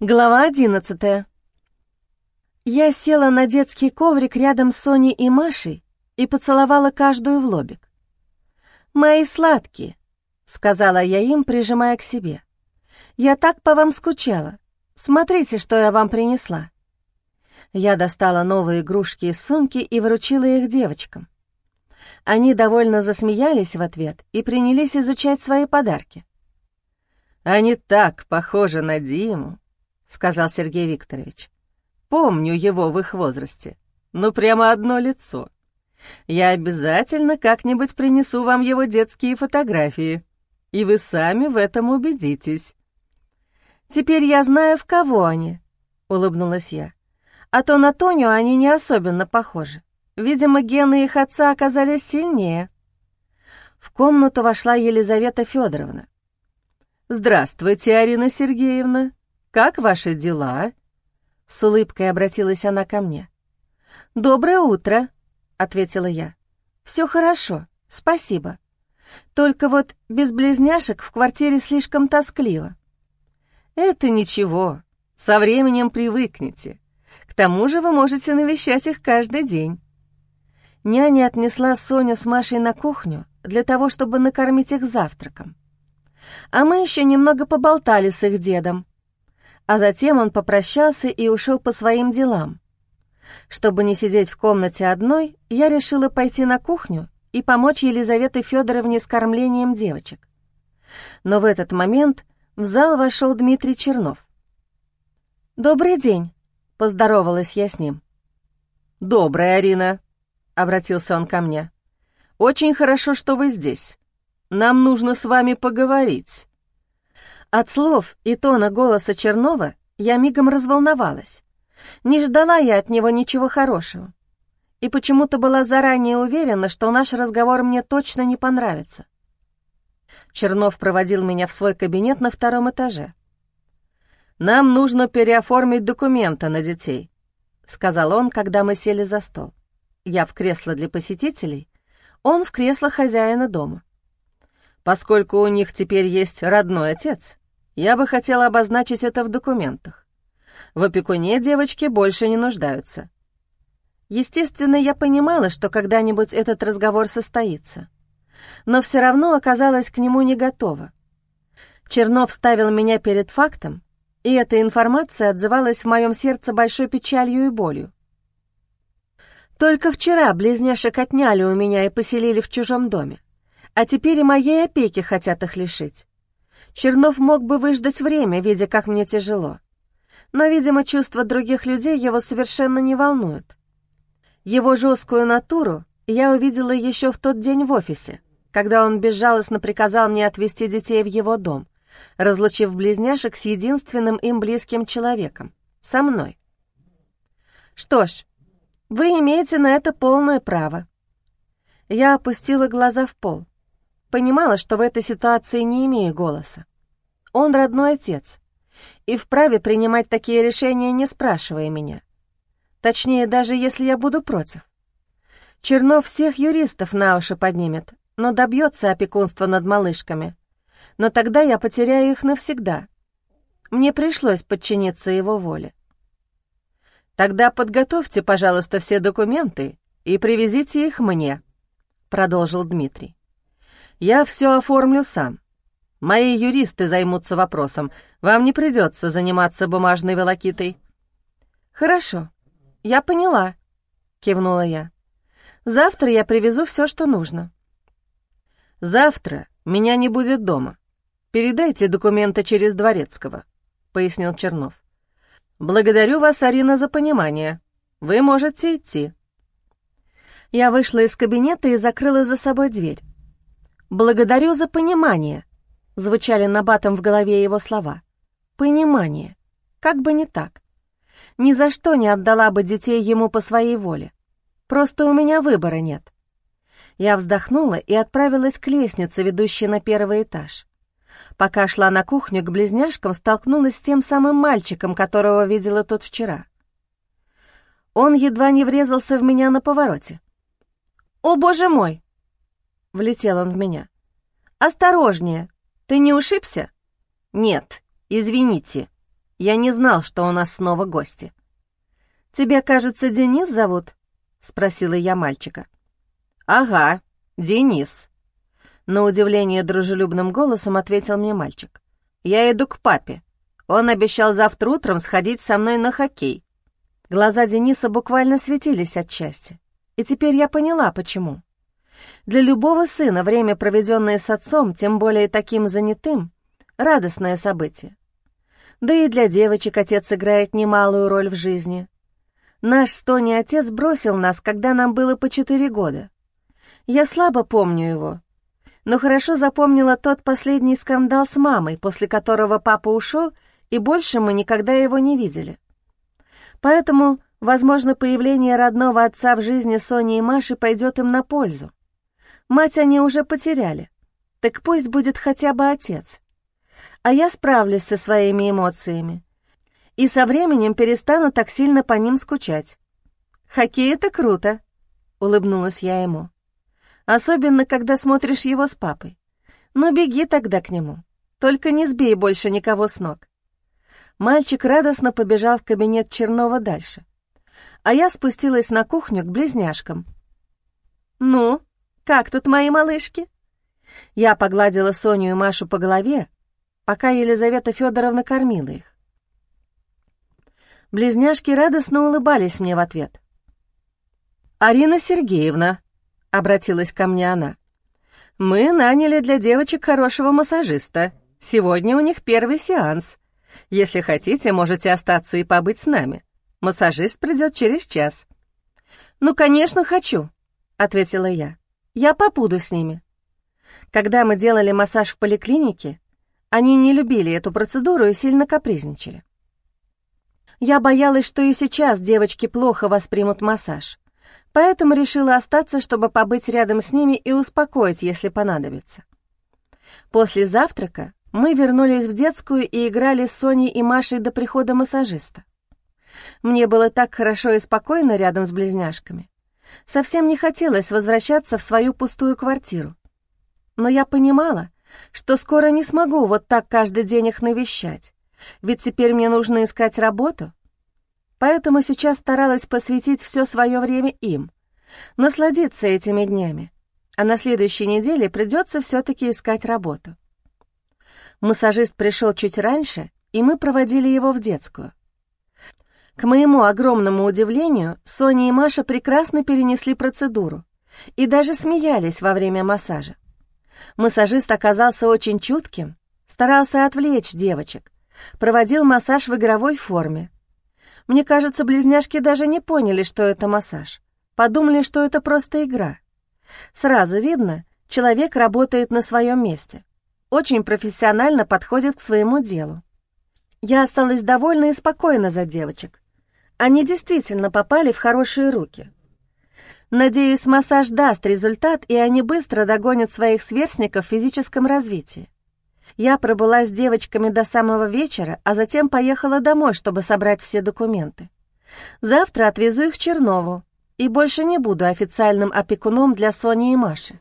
Глава одиннадцатая. Я села на детский коврик рядом с Соней и Машей и поцеловала каждую в лобик. «Мои сладкие», — сказала я им, прижимая к себе. «Я так по вам скучала. Смотрите, что я вам принесла». Я достала новые игрушки из сумки и вручила их девочкам. Они довольно засмеялись в ответ и принялись изучать свои подарки. «Они так похожи на Диму», — сказал Сергей Викторович. «Помню его в их возрасте. Ну, прямо одно лицо. Я обязательно как-нибудь принесу вам его детские фотографии, и вы сами в этом убедитесь». «Теперь я знаю, в кого они», — улыбнулась я. «А то на Тоню они не особенно похожи. Видимо, гены их отца оказались сильнее». В комнату вошла Елизавета Федоровна. «Здравствуйте, Арина Сергеевна», как ваши дела?» С улыбкой обратилась она ко мне. «Доброе утро», — ответила я. «Все хорошо, спасибо. Только вот без близняшек в квартире слишком тоскливо». «Это ничего, со временем привыкнете. К тому же вы можете навещать их каждый день». Няня отнесла Соню с Машей на кухню для того, чтобы накормить их завтраком. А мы еще немного поболтали с их дедом, а затем он попрощался и ушел по своим делам. Чтобы не сидеть в комнате одной, я решила пойти на кухню и помочь Елизавете Федоровне с кормлением девочек. Но в этот момент в зал вошел Дмитрий Чернов. «Добрый день», — поздоровалась я с ним. «Добрая, Арина», — обратился он ко мне. «Очень хорошо, что вы здесь. Нам нужно с вами поговорить». От слов и тона голоса Чернова я мигом разволновалась. Не ждала я от него ничего хорошего. И почему-то была заранее уверена, что наш разговор мне точно не понравится. Чернов проводил меня в свой кабинет на втором этаже. «Нам нужно переоформить документы на детей», — сказал он, когда мы сели за стол. Я в кресло для посетителей, он в кресло хозяина дома. Поскольку у них теперь есть родной отец, я бы хотела обозначить это в документах. В опекуне девочки больше не нуждаются. Естественно, я понимала, что когда-нибудь этот разговор состоится. Но все равно оказалась к нему не готова. Чернов ставил меня перед фактом, и эта информация отзывалась в моем сердце большой печалью и болью. Только вчера близняшек отняли у меня и поселили в чужом доме, а теперь и моей опеки хотят их лишить. Чернов мог бы выждать время, видя, как мне тяжело. Но, видимо, чувства других людей его совершенно не волнуют. Его жесткую натуру я увидела еще в тот день в офисе, когда он безжалостно приказал мне отвезти детей в его дом, разлучив близняшек с единственным им близким человеком — со мной. Что ж, вы имеете на это полное право. Я опустила глаза в пол. Понимала, что в этой ситуации не имею голоса. Он родной отец и вправе принимать такие решения, не спрашивая меня. Точнее, даже если я буду против. Чернов всех юристов на уши поднимет, но добьется опекунства над малышками. Но тогда я потеряю их навсегда. Мне пришлось подчиниться его воле. «Тогда подготовьте, пожалуйста, все документы и привезите их мне», — продолжил Дмитрий. «Я все оформлю сам. Мои юристы займутся вопросом. Вам не придется заниматься бумажной волокитой». «Хорошо, я поняла», — кивнула я. «Завтра я привезу все, что нужно». «Завтра меня не будет дома. Передайте документы через Дворецкого», — пояснил Чернов. «Благодарю вас, Арина, за понимание. Вы можете идти». Я вышла из кабинета и закрыла за собой дверь. «Благодарю за понимание», Звучали набатом в голове его слова. Понимание. Как бы не так. Ни за что не отдала бы детей ему по своей воле. Просто у меня выбора нет. Я вздохнула и отправилась к лестнице, ведущей на первый этаж. Пока шла на кухню к близняшкам, столкнулась с тем самым мальчиком, которого видела тут вчера. Он едва не врезался в меня на повороте. «О, боже мой!» — влетел он в меня. «Осторожнее!» Ты не ушибся?» «Нет, извините», — Я не знал, что у нас снова гости. «Тебя, кажется, Денис зовут?» — спросила я мальчика. «Ага, Денис», — на удивление дружелюбным голосом ответил мне мальчик. «Я иду к папе. Он обещал завтра утром сходить со мной на хоккей». Глаза Дениса буквально светились от счастья. И теперь я поняла, почему. Для любого сына время, проведенное с отцом, тем более таким занятым, радостное событие. Да и для девочек отец играет немалую роль в жизни. Наш Стони отец бросил нас, когда нам было по четыре года. Я слабо помню его, но хорошо запомнила тот последний скандал с мамой, после которого папа ушел, и больше мы никогда его не видели. Поэтому, возможно, появление родного отца в жизни Сони и Маши пойдет им на пользу. Мать они уже потеряли, так пусть будет хотя бы отец а я справлюсь со своими эмоциями. И со временем перестану так сильно по ним скучать. Хоккей — это круто, — улыбнулась я ему. Особенно, когда смотришь его с папой. Ну, беги тогда к нему. Только не сбей больше никого с ног. Мальчик радостно побежал в кабинет Чернова дальше. А я спустилась на кухню к близняшкам. «Ну, как тут мои малышки?» Я погладила Соню и Машу по голове, пока Елизавета Федоровна кормила их. Близняшки радостно улыбались мне в ответ. «Арина Сергеевна», — обратилась ко мне она, — «мы наняли для девочек хорошего массажиста. Сегодня у них первый сеанс. Если хотите, можете остаться и побыть с нами. Массажист придет через час». «Ну, конечно, хочу», — ответила я. «Я побуду с ними». Когда мы делали массаж в поликлинике, они не любили эту процедуру и сильно капризничали. Я боялась, что и сейчас девочки плохо воспримут массаж, поэтому решила остаться, чтобы побыть рядом с ними и успокоить, если понадобится. После завтрака мы вернулись в детскую и играли с Соней и Машей до прихода массажиста. Мне было так хорошо и спокойно рядом с близняшками. Совсем не хотелось возвращаться в свою пустую квартиру. Но я понимала, что скоро не смогу вот так каждый день их навещать, ведь теперь мне нужно искать работу. Поэтому сейчас старалась посвятить все свое время им, насладиться этими днями, а на следующей неделе придется все-таки искать работу. Массажист пришел чуть раньше, и мы проводили его в детскую. К моему огромному удивлению, Соня и Маша прекрасно перенесли процедуру и даже смеялись во время массажа. Массажист оказался очень чутким, старался отвлечь девочек, проводил массаж в игровой форме. Мне кажется, близняшки даже не поняли, что это массаж. Подумали, что это просто игра. Сразу видно, человек работает на своем месте. Очень профессионально подходит к своему делу. Я осталась довольна и спокойна за девочек. Они действительно попали в хорошие руки. Надеюсь, массаж даст результат, и они быстро догонят своих сверстников в физическом развитии. Я пробыла с девочками до самого вечера, а затем поехала домой, чтобы собрать все документы. Завтра отвезу их в Чернову и больше не буду официальным опекуном для Сони и Маши.